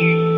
วั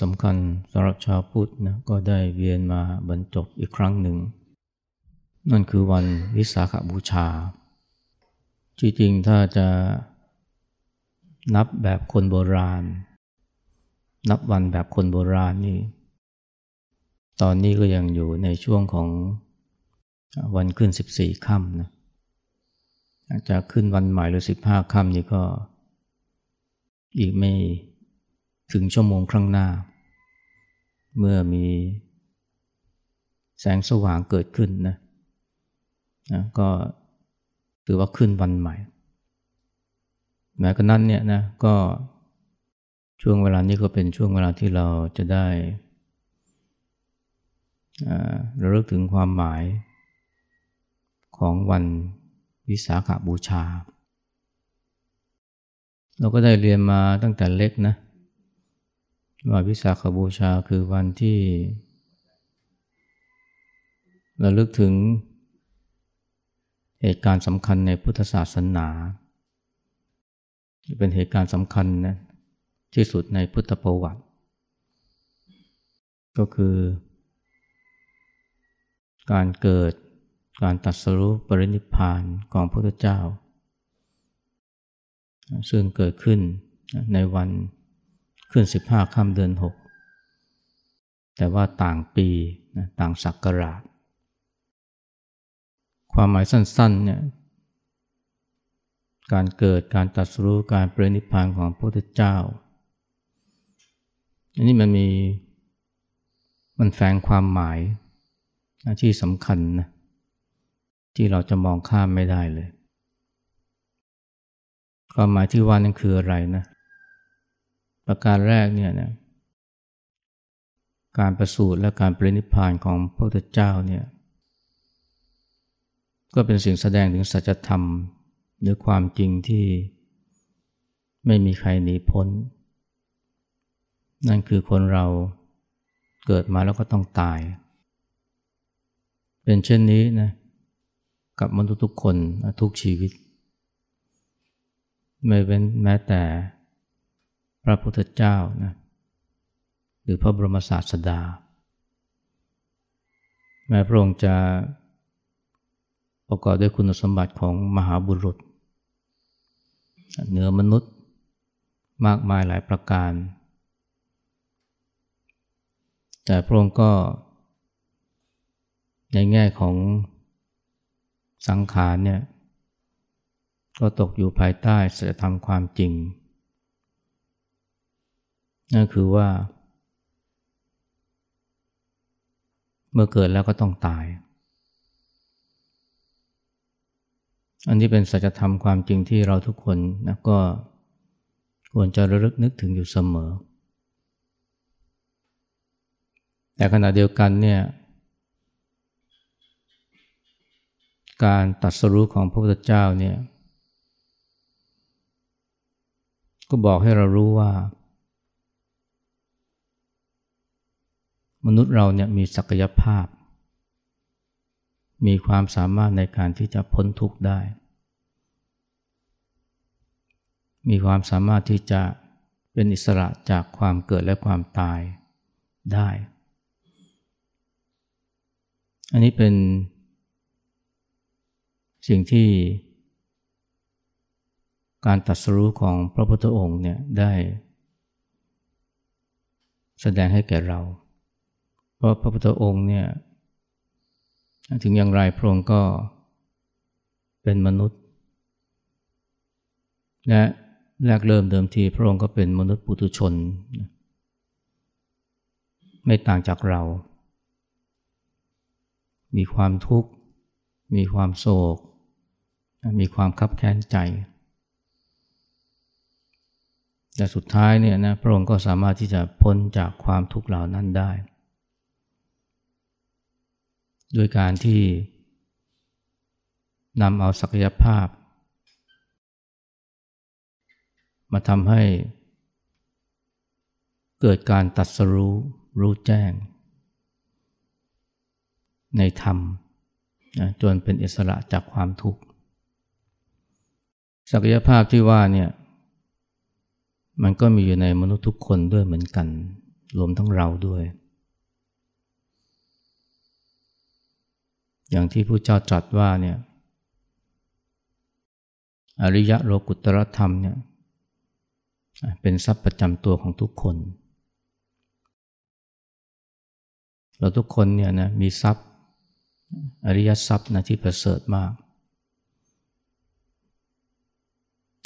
สำคัญสำหรับชาวพุทธนะก็ได้เวียนมาบรรจบอีกครั้งหนึ่ง นั่นคือวันวิสาขบูชา จริงๆถ้าจะนับแบบคนโบราณ นับวันแบบคนโบราณนี่ ตอนนี้ก็ยังอยู่ในช่วงของวันขึ้นสิบสี่ค่ำนะอาจะขึ้นวันใหม่หรือสิบห้าค่ำนี่ก็ อีกไม่ถึงชั่วโมงครั้งหน้า เมื่อมีแสงสว่างเกิดขึ้นนะนะก็ถือว่าขึ้นวันใหม่แม้กระนั้นเนี่ยนะก็ช่วงเวลานี้ก็เป็นช่วงเวลาที่เราจะได้ระลึกถึงความหมายของวันวิสาขาบูชา เราก็ได้เรียนมาตั้งแต่เล็กนะ ว่าวิสาขบูชาคือวันที่ระลึกถึงเหตุการณ์สำคัญในพุทธศาสนา เป็นเหตุการณ์สำคัญนะที่สุดในพุทธประวัติ ก็คือ การเกิดการตัดสรุปปรินิพานของพระพุทธเจ้า ซึ่งเกิดขึ้นในวัน ขึ้นสิบห้าค่ำเดือนหกแต่ว่าต่างปีนะต่างศักราช ความหมายสั้นๆเนี่ยการเกิดการตัดสู้การเปรนิพพานของพระพุทธเจ้า อันนี้มันมีมันแฝงความหมายที่สำคัญนะที่เราจะมองข้ามไม่ได้เลย ความหมายที่ว่านั่นคืออะไรนะ ประการแรกเนี่ยนะการประสูติและการปรินิพพานของพระพุทธเจ้าเนี่ยก็เป็นสิ่งแสดงถึงสัจธรรม หรือความจริงที่ไม่มีใครหนีพ้น นั่นคือคนเราเกิดมาแล้วก็ต้องตาย เป็นเช่นนี้นะกับมนุษย์ทุกคนทุกชีวิต ไม่เป็นแม้แต่ พระพุทธเจ้านะหรือพระบรมศาสดา แม้พระองค์จะประกอบด้วยคุณสมบัติของมหาบุรุษ เหนือมนุษย์มากมายหลายประการ แต่พระองค์ก็ในแง่ของสังขารเนี่ยก็ตกอยู่ภายใต้ศีลธรรมความจริง นั่นคือว่า เมื่อเกิดแล้วก็ต้องตาย อันนี้เป็นสัจธรรมความจริงที่เราทุกคนนะก็ควรจะระลึกนึกถึงอยู่เสมอ แต่ขณะเดียวกันเนี่ยการตัดสรู้ของพระพุทธเจ้าเนี่ยก็บอกให้เรารู้ว่า มนุษย์เราเนี่ยมีศักยภาพ มีความสามารถในการที่จะพ้นทุกข์ได้ มีความสามารถที่จะเป็นอิสระจากความเกิดและความตายได้ อันนี้เป็นสิ่งที่การตัดสู้ของพระพุทธองค์เนี่ยได้แสดงให้แก่เรา ราะพระพุทธองค์เนี่ยถึงอย่างไรพระองค์ก็เป็นมนุษย์ และแรกเริ่มเดิมทีพระองค์ก็เป็นมนุษย์ปุถุชน ไม่ต่างจากเรา มีความทุกข์ มีความโศก มีความคับแค้นใจแต่สุดท้ายเนี่ยนะพระองค์ก็สามารถที่จะพ้นจากความทุกข์เหล่านั้นได้ ด้วยการที่นำเอาศักยภาพ มาทำให้เกิดการตัดสรู้รู้แจ้ง ในธรรมนะจนเป็นอิสระจากความทุกข์ ศักยภาพที่ว่าเนี่ยมันก็มีอยู่ในมนุษย์ทุกคนด้วยเหมือนกัน รวมทั้งเราด้วย อย่างที่ผู้เจ้าตรัสว่าเนี่ยอริยะโลกุตรธรรมเนี่ยเป็นทรัพย์ประจำตัวของทุกคน เราทุกคนเนี่ยนะมีทรัพย์อริยทรัพย์นะที่ประเสริฐมาก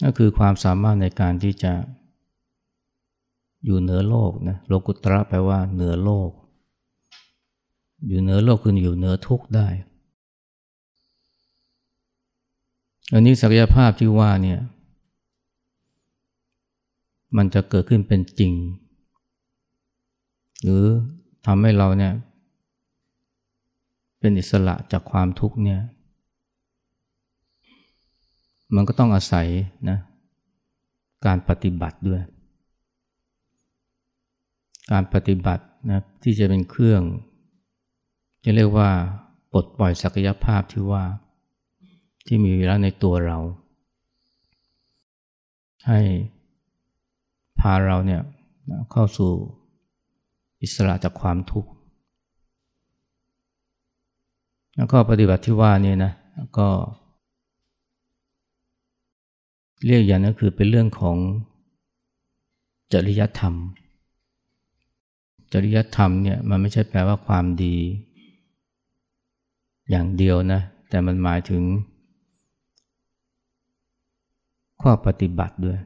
ก็คือความสามารถในการที่จะอยู่เหนือโลกนะโลกุตระแปลว่าเหนือโลก อยู่เหนือโลกคืออยู่เหนือทุกข์ได้ อันนี้ศักยภาพที่ว่าเนี่ยมันจะเกิดขึ้นเป็นจริง หรือทำให้เราเนี่ยเป็นอิสระจากความทุกข์เนี่ยมันก็ต้องอาศัยนะการปฏิบัติด้วย การปฏิบัตินะที่จะเป็นเครื่อง จะเรียกว่าปลดปล่อยศักยภาพที่ว่า ที่มีอยู่แล้วในตัวเรา ให้พาเราเนี่ยเข้าสู่อิสระจากความทุกข์ แล้วก็ปฏิบัติที่ว่านี่นะก็ เรียกอย่างนั้นคือเป็นเรื่องของจริยธรรม จริยธรรมเนี่ยมันไม่ใช่แปลว่าความดี อย่างเดียวนะ แต่มันหมายถึง ข้อปฏิบัติด้วย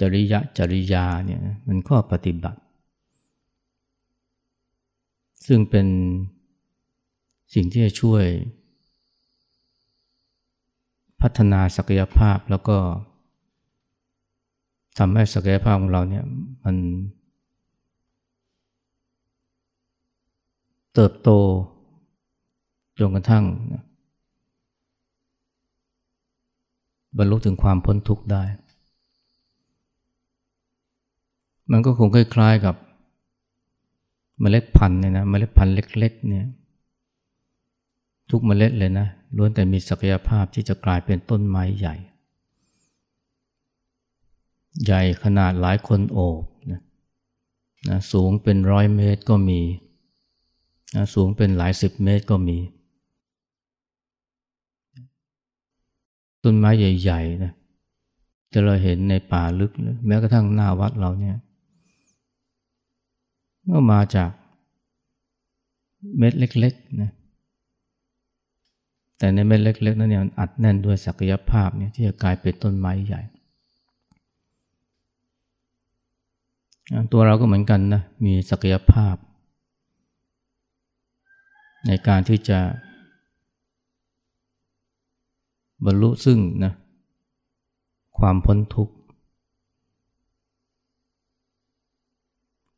จริยะจริยาเนี่ยมันข้อปฏิบัติ ซึ่งเป็นสิ่งที่จะช่วย พัฒนาศักยภาพแล้วก็ทำให้ศักยภาพของเราเนี่ยมันเติบโตจนกระทั่ง บรรลุถึงความพ้นทุกข์ได้ มันก็คงคล้ายๆกับเมล็ดพันธุ์เนี่ยนะเมล็ดพันธุ์เล็ก ๆ เนี่ย ทุกเมล็ดเลยนะล้วนแต่มีศักยภาพที่จะกลายเป็นต้นไม้ใหญ่ ใหญ่ขนาดหลายคนโอบนะนะสูงเป็นร้อยเมตรก็มีนะสูงเป็นหลายสิบเมตรก็มี ต้นไม้ใหญ่ๆนะจะเราเห็นในป่าลึกแม้กระทั่งหน้าวัดเราเนี่ยก็มาจากเม็ดเล็กๆนะแต่ในเม็ดเล็ก ๆ นั้นเนี่ยอัดแน่นด้วยศักยภาพเนี่ยที่จะกลายเป็นต้นไม้ใหญ่ ตัวเราก็เหมือนกันนะมีศักยภาพ ในการที่จะ บรรลุซึ่งนะความพ้นทุกข์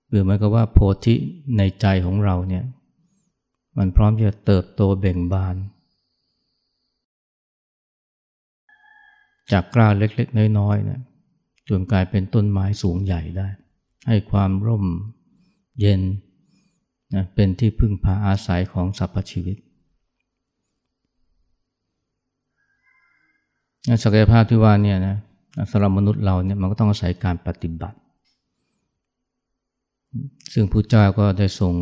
หรือหมายก็ว่าโพธิในใจของเราเนี่ยมันพร้อมจะเติบโตเบ่งบาน จากกล้าเล็กๆ น้อยๆนะจนกลายเป็นต้นไม้สูงใหญ่ได้ ให้ความร่มเย็นนะเป็นที่พึ่งพาอาศัยของสรรพชีวิต ศักยภาพที่ว่าเนี่ยนะสำหรับมนุษย์เราเนี่ยมันก็ต้องอาศัยการปฏิบัติ ซึ่งพระเจ้าก็ได้ทรง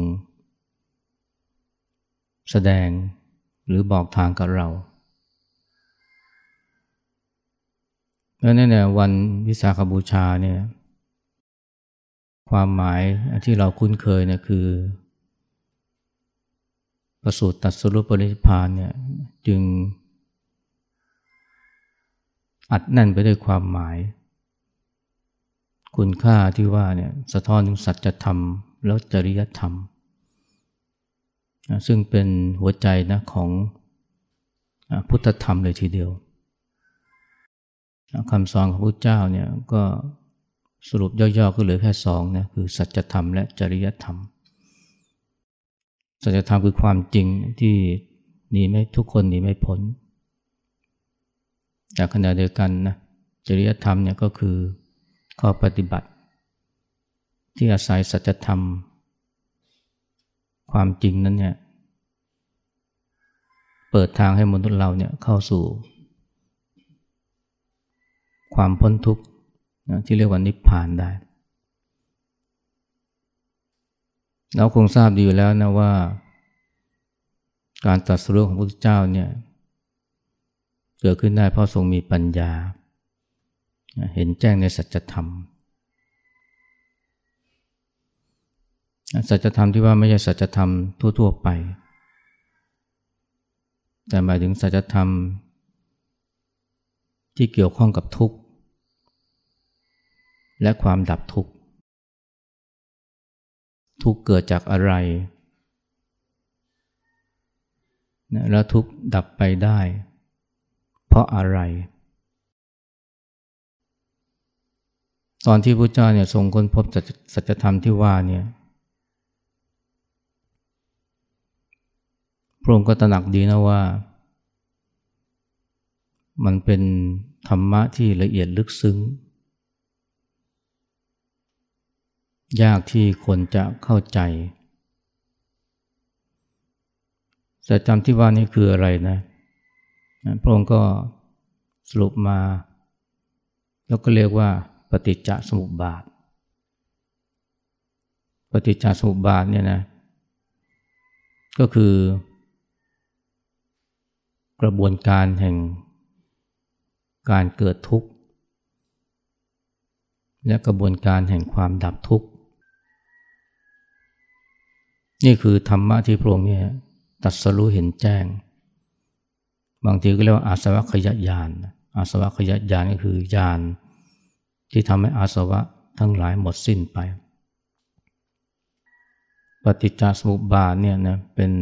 แสดงหรือบอกทางกับเราแล้วเนี่ยวันวิสาขบูชาเนี่ยความหมายที่เราคุ้นเคยเนี่ยคือ ประสูติตัดสรุปปริพานเนี่ยจึง อัดแน่นไปด้วยความหมาย คุณค่าที่ว่าเนี่ยสะท้อนถึงสัจธรรม แล้วจริยธรรม ซึ่งเป็นหัวใจนะของพุทธธรรมเลยทีเดียวคำสอนของพระเจ้าเนี่ยก็สรุปย่อๆก็เหลือแค่สองนะคือสัจธรรมและจริยธรรม สัจธรรมคือความจริงที่หนีไม่ทุกคนหนีไม่พ้น แต่ขณะเดียวกันนะจริยธรรมเนี่ยก็คือข้อปฏิบัติ ที่อาศัยสัจธรรม ความจริงนั้นเนี่ยเปิดทางให้มนุษย์เราเนี่ยเข้าสู่ ความพ้นทุกข์ที่เรียกว่านิพพานได้ เราคงทราบดีอยู่แล้วนะว่า การตัดสู้ของพระพุทธเจ้าเนี่ย เกิดขึ้นได้เพราะทรงมีปัญญา เห็นแจ้งในสัจธรรม สัจธรรมที่ว่าไม่ใช่สัจธรรมทั่ว ๆ ไป แต่หมายถึงสัจธรรม ที่เกี่ยวข้องกับทุกข์ และความดับทุกข์ ทุกข์เกิดจากอะไรแล้วทุกข์ดับไปได้ เพราะอะไร ตอนที่พระเจ้าเนี่ยทรงค้นพบสัจธรรมที่ว่าเนี่ยพระองค์ก็ตระหนักดีนะว่า มันเป็นธรรมะที่ละเอียดลึกซึ้ง ยากที่คนจะเข้าใจ สัจธรรมที่ว่านี่คืออะไรนะ พระองค์ก็สรุปมา แล้วก็เรียกว่าปฏิจจสมุปบาท ปฏิจจสมุปบาทเนี่ยนะก็คือกระบวนการแห่งการเกิดทุกข์ และกระบวนการแห่งความดับทุกข์ นี่คือธรรมะที่พระองค์เนี่ยตัดสรู้เห็นแจ้ง บางทีก็เรียกว่าอาสวะขยะยาน อาสวะขยะยานก็คือยานที่ทำให้อาสวะทั้งหลายหมดสิ้นไป ปฏิจจสมุปบาทเนี่ยนะเป็น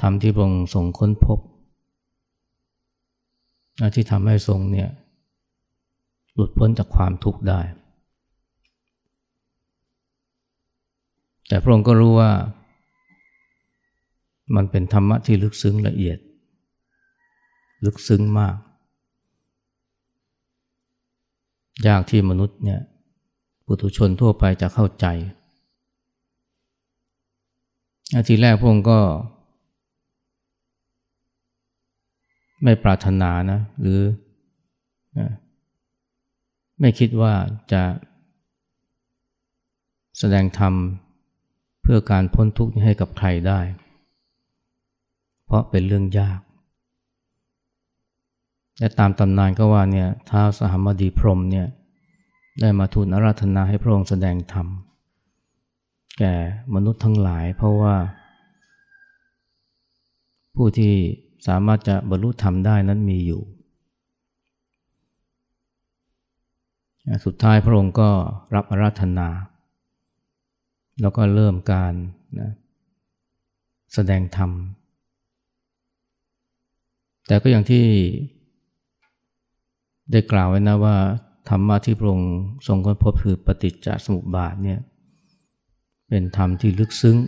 ธรรมที่พระองค์ทรงค้นพบ ที่ทำให้ทรงเนี่ยหลุดพ้นจากความทุกข์ได้ แต่พระองค์ก็รู้ว่า มันเป็นธรรมะที่ลึกซึ้งละเอียด ลึกซึ้งมากยากที่มนุษย์เนี่ยปุถุชนทั่วไปจะเข้าใจทีแรกพระองค์ก็ ไม่ปรารถนานะ หรือนะไม่คิดว่าจะ แสดงธรรมเพื่อการพ้นทุกข์ให้กับใครได้ เพราะเป็นเรื่องยาก และตามตำนานก็ว่าเนี่ยท้าวสหมดีพรมเนี่ยได้มาทูลอาราธนาให้พระองค์แสดงธรรม แก่มนุษย์ทั้งหลายเพราะว่า ผู้ที่สามารถจะบรรลุธรรมได้นั้นมีอยู่ สุดท้ายพระองค์ก็รับอาราธนา แล้วก็เริ่มการนะแสดงธรรม แต่ก็อย่างที่ ได้กล่าวไว้นะว่าธรรมะที่พระองค์ทรงค้นพบคือปฏิจจสมุปบาทเนี่ยเป็นธรรมที่ลึกซึ้ง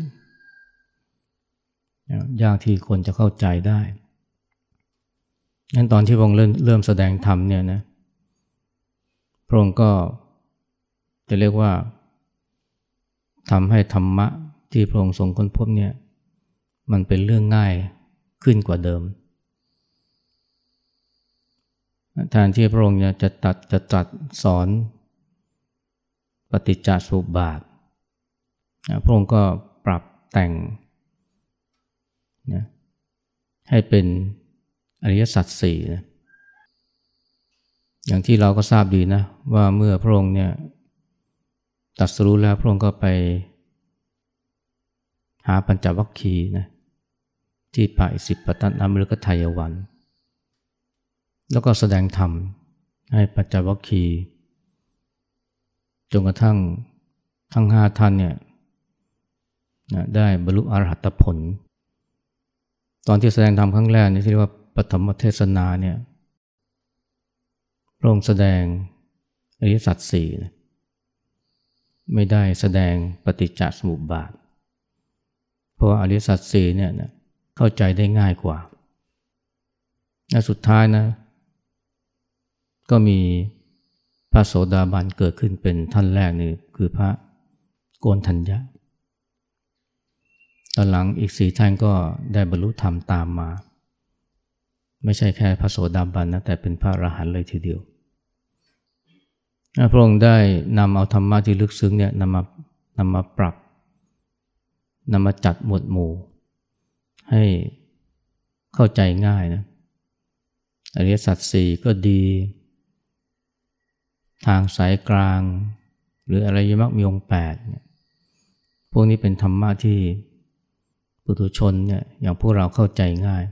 ยากที่คนจะเข้าใจได้งั้นตอนที่พระองค์เริ่มเริ่มแสดงธรรมเนี่ยนะพระองค์ก็จะเรียกว่าทำให้ธรรมะที่พระองค์ทรงค้นพบเนี่ยมันเป็นเรื่องง่ายขึ้นกว่าเดิม แทนที่พระองค์จะตัดจะจัดสอนปฏิจจสุบาท พระองค์ก็ปรับแต่งนะให้เป็นอริยสัจสี่นะอย่างที่เราก็ทราบดีนะ ว่าเมื่อพระองค์เนี่ยตัดสรู้แล้วพระองค์ก็ไป หาปัญจวัคคีย์นะที่ป่าอิสิปตันอมฤกทายวัน แล้วก็แสดงธรรมให้ปัจจวัคคีจนกระทั่งทั้งห้าท่านเนี่ยได้บรรลุอรหัตผล ตอนที่แสดงธรรมครั้งแรกนี่ที่เรียกว่าปฐมเทศนาเนี่ยพระองค์แสดงอริยสัจสี่ไม่ได้แสดงปฏิจจสมุปบาท เพราะว่าอริยสัจสี่เนี่ยเข้าใจได้ง่ายกว่าและสุดท้ายนะ ก็มีพระโสดาบันเกิดขึ้นเป็นท่านแรกนี่คือพระโกนทัญญาตอนหลังอีกสี่ท่านก็ได้บรรลุธรรมตามมา ไม่ใช่แค่พระโสดาบันนะแต่เป็นพระอรหันต์เลยทีเดียวพระองค์ได้นำเอาธรรมะที่ลึกซึ้งเนี่ยนำมานำมาปรับนำมาจัดหมวดหมู่ ให้เข้าใจง่ายนะอริยสัจสี่ก็ดี ทางสายกลาง หรืออะไรยมักมีองแปดเนี่ยพวกนี้เป็นธรรมะที่ปุถุชนเนี่ยอย่างพวกเราเข้าใจง่าย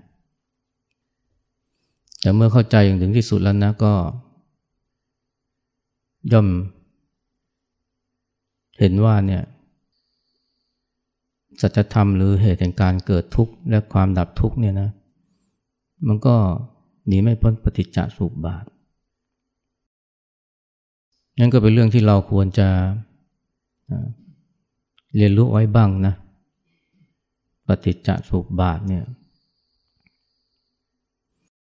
แต่เมื่อเข้าใจอย่างถึงที่สุดแล้วนะก็ ย่อม เห็นว่าเนี่ยสัจธรรมหรือเหตุแห่งการเกิดทุกข์และความดับทุกข์เนี่ยนะ มันก็หนีไม่พ้นปฏิจจสุบาท นั่นก็เป็นเรื่องที่เราควรจะเรียนรู้ไว้บ้างนะ ปฏิจจสุบาทเนี่ย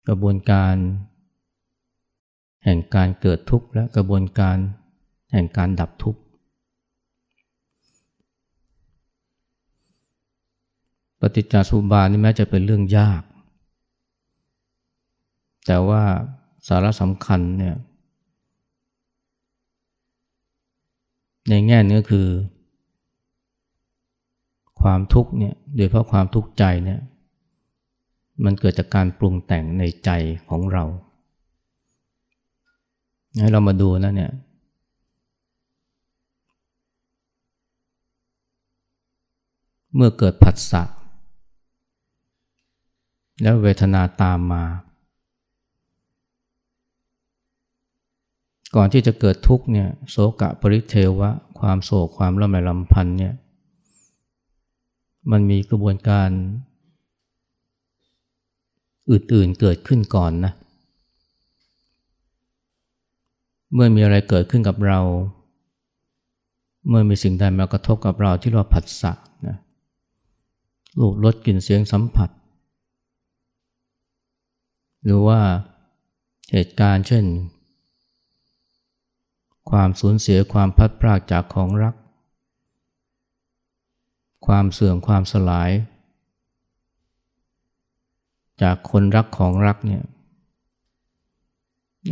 กระบวนการ แห่งการเกิดทุกข์และกระบวนการแห่งการดับทุกข์ ปฏิจจสุบาทนี่แม้จะเป็นเรื่องยาก แต่ว่าสาระสำคัญเนี่ย ในแง่นี้คือ ความทุกข์เนี่ยโดยเพราะความทุกข์ใจเนี่ยมันเกิดจากการปรุงแต่งในใจของเราให้เรามาดูนะเนี่ยเมื่อเกิดผัสสะแล้วเวทนาตามมา ก่อนที่จะเกิดทุกข์เนี่ยโสกะปริเทวะ ความโศกความละไมลำพันเนี่ยมันมีกระบวนการอื่นๆเกิดขึ้นก่อนนะ เมื่อมีอะไรเกิดขึ้นกับเรา เมื่อมีสิ่งใดมากระทบกับเราที่เราผัสสะนะรูปรสกลิ่นเสียงสัมผัส หรือว่าเหตุการณ์เช่น ความสูญเสียความพัดพรากจากของรัก ความเสื่อมความสลาย จากคนรักของรักเนี่ย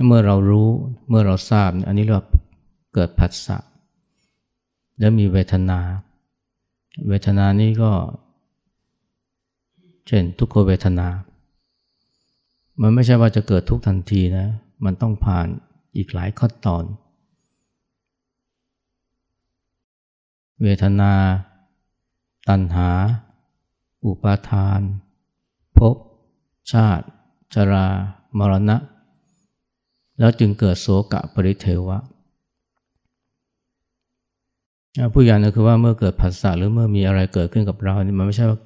เมื่อเรารู้เมื่อเราทราบอันนี้เราเกิดผัสสะแล้วมีเวทนา เวทนานี้ก็ เช่นทุกขเวทนา มันไม่ใช่ว่าจะเกิดทุกทันทีนะ มันต้องผ่านอีกหลายขั้นตอน เวทนา ตัณหา อุปาทาน ภพ ชาติ ชรา มรณะ แล้วจึงเกิดโสกะปริเทวะผู้อย่างก็คือว่าเมื่อเกิดผัสสะหรือเมื่อมีอะไรเกิดขึ้นกับเรานี่มันไม่ใช่ว่า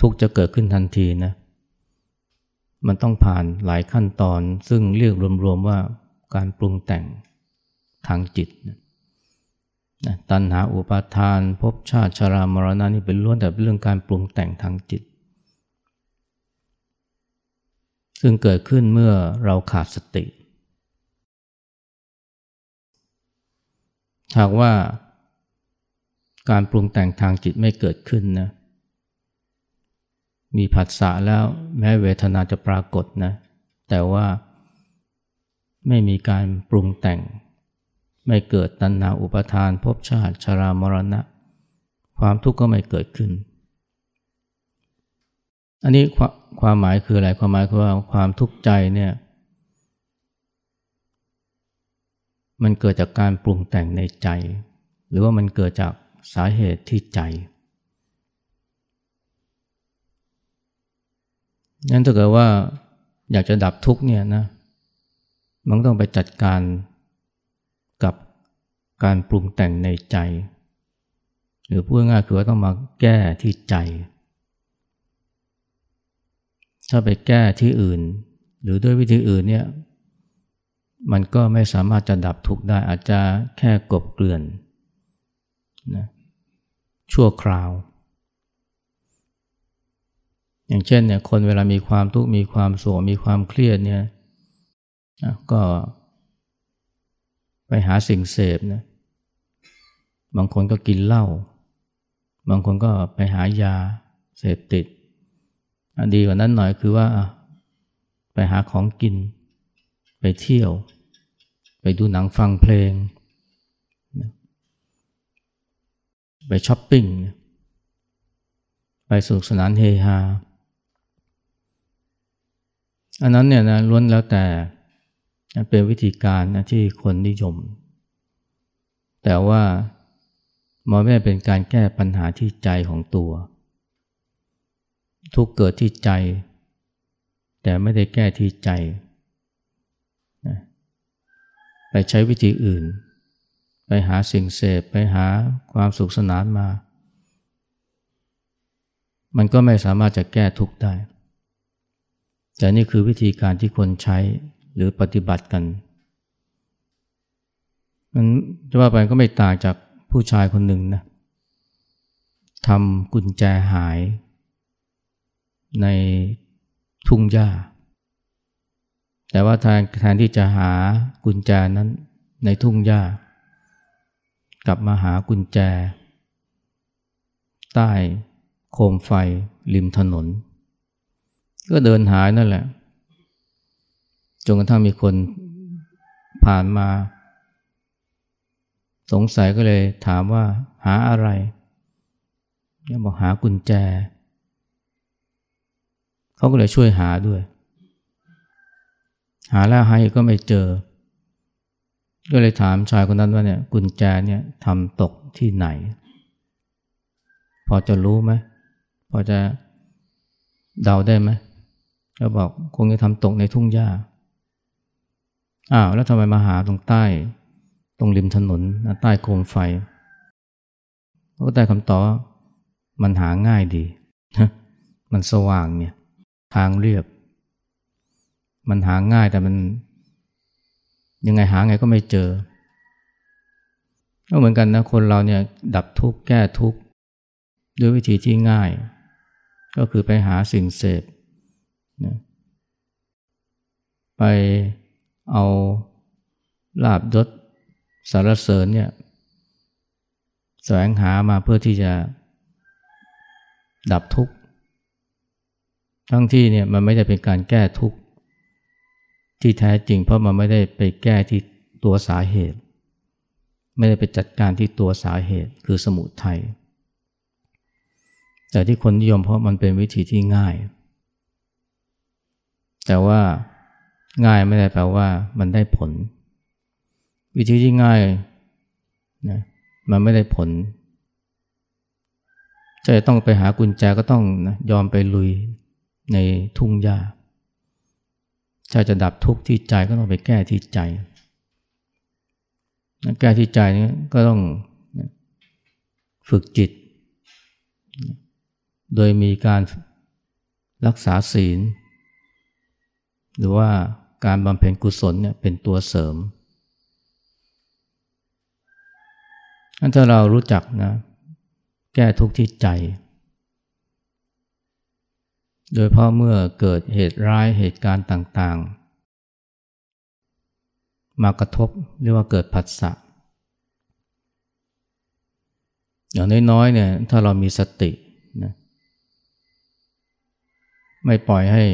ทุกจะเกิดขึ้นทันทีนะมันต้องผ่านหลายขั้นตอนซึ่งเรียกรวมๆว่าการปรุงแต่งทางจิตนะ ตัณหาอุปาทานภพชาติชรามรณะนี่เป็นล้วนแต่เรื่องการปรุงแต่งทางจิต ซึ่งเกิดขึ้นเมื่อเราขาดสติ หากว่าการปรุงแต่งทางจิตไม่เกิดขึ้นนะมีผัสสะแล้วแม้เวทนาจะปรากฏนะแต่ว่าไม่มีการปรุงแต่ง ไม่เกิดตัณหาอุปทานภพชาติชรามรณะ ความทุกข์ก็ไม่เกิดขึ้น อันนี้ความหมายคืออะไรความหมายคือว่าความทุกข์ใจเนี่ยมันเกิดจากการปรุงแต่งในใจ หรือว่ามันเกิดจากสาเหตุที่ใจงั้นถ้าเกิดว่าอยากจะดับทุกข์เนี่ยนะมันต้องไปจัดการ การปรุงแต่งในใจ หรือพูดง่ายคือว่าต้องมาแก้ที่ใจ ถ้าไปแก้ที่อื่น หรือด้วยวิธีอื่นเนี่ยมันก็ไม่สามารถจะดับทุกข์ได้อาจจะแค่กบเกลื่อนนะชั่วคราว อย่างเช่นเนี่ยคนเวลามีความทุกข์มีความโศกมีความเครียดเนี่ยก็ไปหาสิ่งเสพนะ บางคนก็กินเหล้า บางคนก็ไปหายาเสพติด ดีกว่านั้นหน่อยคือว่าไปหาของกิน ไปเที่ยว ไปดูหนังฟังเพลง ไปช้อปปิ้ง ไปสนุกสนานเฮฮา อันนั้นเนี่ยนะล้วนแล้วแต่เป็นวิธีการนะที่คนนิยม แต่ว่า มันไม่เป็นการแก้ปัญหาที่ใจของตัว ทุกเกิดที่ใจ แต่ไม่ได้แก้ที่ใจไปใช้วิธีอื่น ไปหาสิ่งเสพไปหาความสุขสนานมา มันก็ไม่สามารถจะแก้ทุกได้ แต่นี่คือวิธีการที่คนใช้หรือปฏิบัติกัน มันจะว่าไปก็ไม่ต่างจาก ผู้ชายคนหนึ่งนะทำกุญแจหาย ในทุ่งหญ้า แต่ว่าแทนแทนที่จะหากุญแจนั้นในทุ่งหญ้า กลับมาหากุญแจ ใต้โคมไฟริมถนน ก็เดินหายนั่นแหละจนกระทั่งมีคนผ่านมา สงสัยก็เลยถามว่าหาอะไรเนี่ยบอกหากุญแจ เขาก็เลยช่วยหาด้วย หาแล้วหาอีกก็ไม่เจอ ก็เลยถามชายคนนั้นว่าเนี่ยกุญแจเนี่ยทำตกที่ไหน พอจะรู้ไหมพอจะเดาได้ไหมเขาบอกคงจะทำตกในทุ่งหญ้าอ้าวแล้วทำไมมาหาตรงใต้ ตรงริมถนนใต้โคมไฟก็ได้คำตอบมันหาง่ายดี มันสว่างเนี่ย ทางเรียบ มันหาง่ายแต่มัน ยังไงหาไงก็ไม่เจอ ก็เหมือนกันนะคนเราเนี่ยดับทุกข์แก้ทุกข์ด้วยวิธีที่ง่าย ก็คือไปหาสิ่งเสพนะไปเอาลาบยศ สารเสริญเนี่ยแสวงหามาเพื่อที่จะดับทุกข์ ทั้งที่เนี่ยมันไม่ได้เป็นการแก้ทุกข์ ที่แท้จริงเพราะมันไม่ได้ไปแก้ที่ตัวสาเหตุ ไม่ได้ไปจัดการที่ตัวสาเหตุคือสมุทัยแต่ที่คนนิยมเพราะมันเป็นวิธีที่ง่าย แต่ว่าง่ายไม่ได้แปลว่ามันได้ผล วิธีที่ง่ายนะมันไม่ได้ผลจะต้องไปหากุญแจก็ต้องนะยอมไปลุยในทุ่งหญ้าถ้าจะดับทุกข์ที่ใจก็ต้องไปแก้ที่ใจ แก้ที่ใจนี้ก็ต้องฝึกจิต โดยมีการรักษาศีล หรือว่าการบำเพ็ญกุศลเนี่ยเป็นตัวเสริม ถ้าเรารู้จักนะ แก้ทุกข์ที่ใจ โดยเพราะเมื่อเกิดเหตุร้ายเหตุการณ์ต่างๆ มากระทบเรียกว่าเกิดผัสสะอย่างน้อยๆเนี่ยถ้าเรามีสตินะไม่ปล่อยให้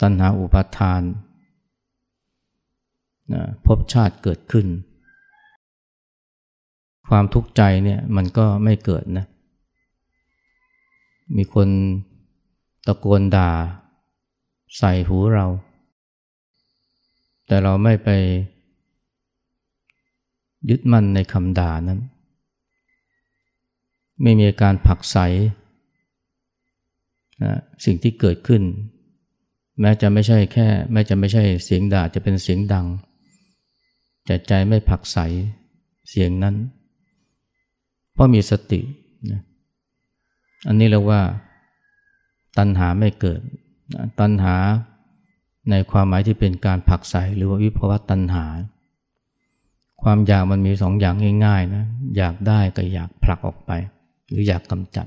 ตัณหาอุปาทานนะพบชาติเกิดขึ้น ความทุกข์ใจเนี่ยมันก็ไม่เกิดนะ มีคนตะโกนด่า ใส่หูเรา แต่เราไม่ไป ยึดมั่นในคำด่านั้น ไม่มีการผักใสนะสิ่งที่เกิดขึ้น แม้จะไม่ใช่แค่ แม้จะไม่ใช่เสียงด่าจะเป็นเสียงดังแต่ใจไม่ผักใสเสียงนั้น ราะมีสตินะอันนี้เรียกว่าตัณหาไม่เกิด ตัณหาในความหมายที่เป็นการผักใสหรือว่าวิภวตัณหา ความอยากมันมีสองอย่างง่ายๆนะอยากได้กับอยากผลักออกไป หรืออยากกำจัด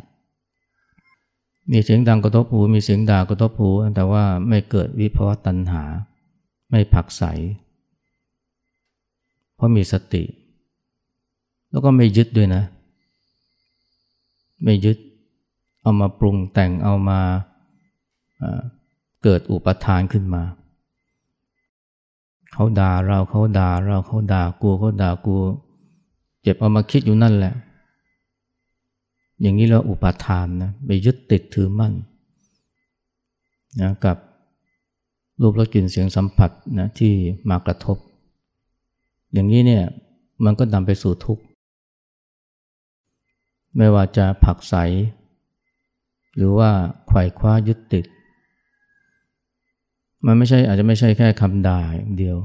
มีเสียงดังกระทบหูมีเสียงด่ากระทบหูแต่ว่าไม่เกิดวิภวตัณหา ไม่ผักใส เพราะมีสติ แล้วก็ไม่ยึดด้วยนะ ไม่ยึด เอามาปรุงแต่งเอามาเกิดอุปทานขึ้นมา เขาด่าเราเขาด่าเราเขาด่ากูเขาด่ากู เจ็บเอามาคิดอยู่นั่นแหละ อย่างนี้เราอุปทานนะไปยึดติดถือมั่นนะกับรูปรสกลิ่นเสียงสัมผัสนะที่มากระทบ อย่างนี้เนี่ยมันก็นำไปสู่ทุกข์ ไม่ว่าจะผักใส หรือว่าไขว่คว้ายึดติด มันไม่ใช่อาจจะไม่ใช่แค่คำด่าเดียว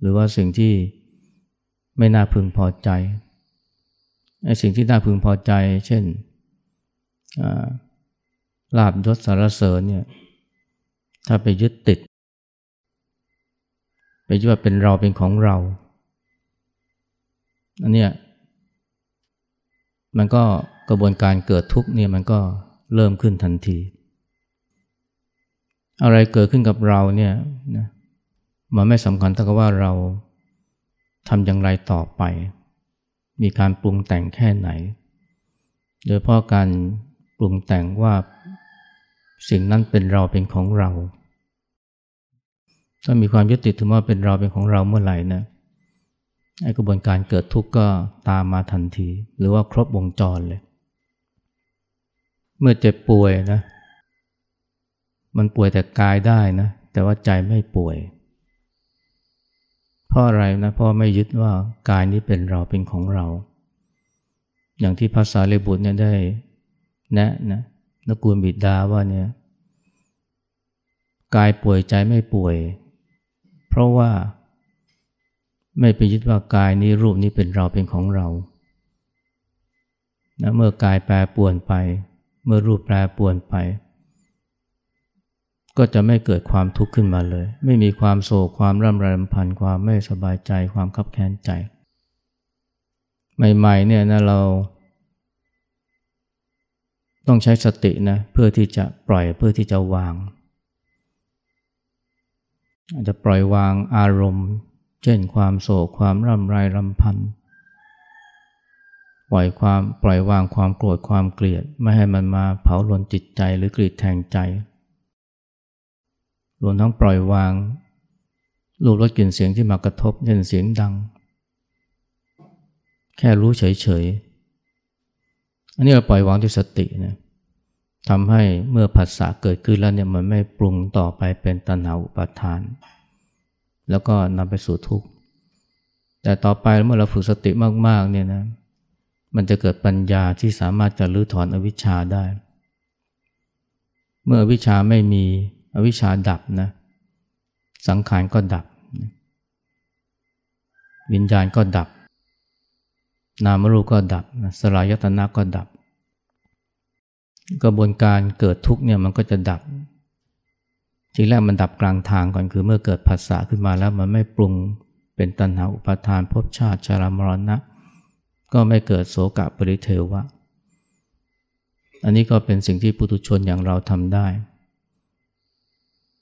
หรือว่าสิ่งที่ไม่น่าพึงพอใจไอ้สิ่งที่น่าพึงพอใจ เช่นลาบยศสารเสริญเนี่ยถ้าไปยึดติด ไปยึดว่าเป็นเราเป็นของเราอันเนี้ยมันก็ กระบวนการเกิดทุกข์เนี่ยมันก็เริ่มขึ้นทันที อะไรเกิดขึ้นกับเราเนี่ยนะมันไม่สำคัญเท่ากับว่าเราทำอย่างไรต่อไป มีการปรุงแต่งแค่ไหน โดยเพราะการปรุงแต่งว่าสิ่งนั้นเป็นเราเป็นของเรา ถ้ามีความยึดติดถึงว่าเป็นเราเป็นของเราเมื่อไหร่นะไอ้กระบวนการเกิดทุกข์ก็ตามมาทันที หรือว่าครบวงจรเลย เมื่อเจ็บป่วยนะ มันป่วยแต่กายได้นะ แต่ว่าใจไม่ป่วย เพราะอะไรนะ เพราะไม่ยึดว่ากายนี้เป็นเราเป็นของเรา อย่างที่ภาษาเลบุตรเนี่ยได้แนะนะนกูลบิดาว่าเนี่ยกายป่วยใจไม่ป่วย เพราะว่าไม่ไปยึดว่ากายนี้รูปนี้เป็นเราเป็นของเรานะเมื่อกายแปรปวนไป เมื่อรูปแปรปวนไป ก็จะไม่เกิดความทุกข์ขึ้นมาเลย ไม่มีความโศกความร่ำไรรำพันความไม่สบายใจความคับแค้นใจ ใหม่ๆเนี่ยนะเรา ต้องใช้สตินะเพื่อที่จะปล่อยเพื่อที่จะวาง อาจจะปล่อยวางอารมณ์ เช่นความโศกความร่ำไรรำพัน ปล่อยความปล่อยวางความโกรธความเกลียด ไม่ให้มันมาเผาลนจิตใจหรือกรีดแทงใจรวมทั้งปล่อยวางรูปรสกลิ่นเสียงที่มากระทบเช่นเสียงดัง แค่รู้เฉยๆอันนี้เราปล่อยวางด้วยสตินะทำให้เมื่อผัสสะเกิดขึ้นแล้วเนี่ยมันไม่ปรุงต่อไปเป็นตัณหาอุปาทาน แล้วก็นำไปสู่ทุกข์แต่ต่อไปเมื่อเราฝึกสติมากๆเนี่ยนะ มันจะเกิดปัญญาที่สามารถจะลื้อถอนอวิชชาได้ เมื่ออวิชชาไม่มีอวิชชาดับนะสังขารก็ดับ วิญญาณก็ดับ นามรูปก็ดับสลายตนะก็ดับ กระบวนการเกิดทุกเนี่ยมันก็จะดับทีแรกมันดับกลางทางก่อนคือเมื่อเกิดภาษาขึ้นมาแล้วมันไม่ปรุงเป็นตัณหาอุปาทานภพชาติชรามรณะ ก็ไม่เกิดโสกะปริเทวะ อันนี้ก็เป็นสิ่งที่ปุถุชนอย่างเราทำได้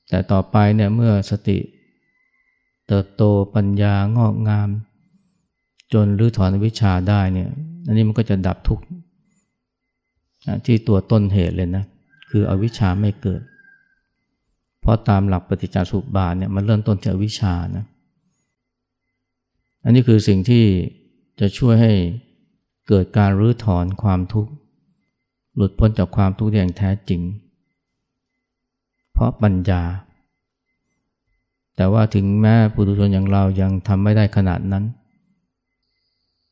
แต่ต่อไปเนี่ยเมื่อสติ เติบโตปัญญางอกงาม จนรื้อถอนวิชาได้เนี่ย อันนี้มันก็จะดับทุกข์ที่ตัวต้นเหตุเลยนะ คืออวิชชาไม่เกิด เพราะตามหลักปฏิจจสุบาทเนี่ยมันเริ่มต้นจากวิชานะ อันนี้คือสิ่งที่ จะช่วยให้เกิดการรื้อถอนความทุกข์ หลุดพ้นจากความทุกข์อย่างแท้จริง เพราะปัญญา แต่ว่าถึงแม้ปุถุชนอย่างเรายังทำไม่ได้ขนาดนั้น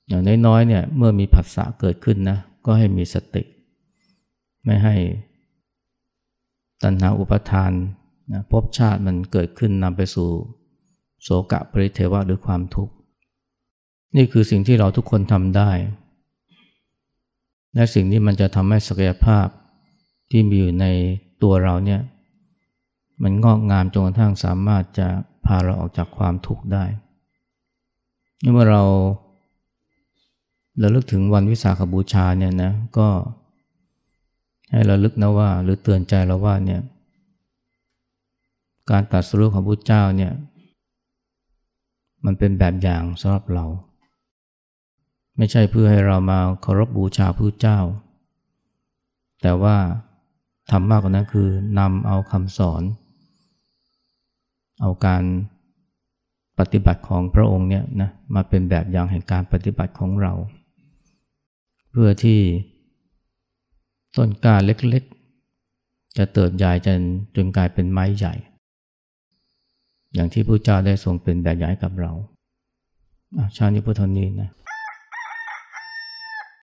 อย่างน้อยๆเนี่ยเมื่อมีผัสสะเกิดขึ้นนะก็ให้มีสติ ไม่ให้ตัณหาอุปทานนะพบชาติมันเกิดขึ้นนำไปสู่โสกะปริเทวะหรือความทุกข์ นี่คือสิ่งที่เราทุกคนทำได้ และสิ่งนี้มันจะทำให้ศักยภาพที่มีอยู่ในตัวเราเนี่ยมันงอกงามจนกระทั่งสามารถจะพาเราออกจากความทุกข์ได้เมื่อเราเราลึกถึงวันวิสาขบูชาเนี่ยนะก็ให้เราลึกนะว่า หรือเตือนใจเราว่าเนี่ยการตัดสู้ของพระเจ้าเนี่ยมันเป็นแบบอย่างสำหรับเรา ไม่ใช่เพื่อให้เรามาเคารพบูชาพระเจ้า แต่ว่าทำมากกว่านั้นคือนำเอาคำสอน เอาการปฏิบัติของพระองค์เนี่ยนะมาเป็นแบบอย่างแห่งการปฏิบัติของเรา เพื่อที่ต้นกล้าเล็กๆ จะเติบใหญ่จนจนกลายเป็นไม้ใหญ่ อย่างที่พระเจ้าได้ทรงเป็นแบบอย่างให้กับเราชาติพุทธนีนะ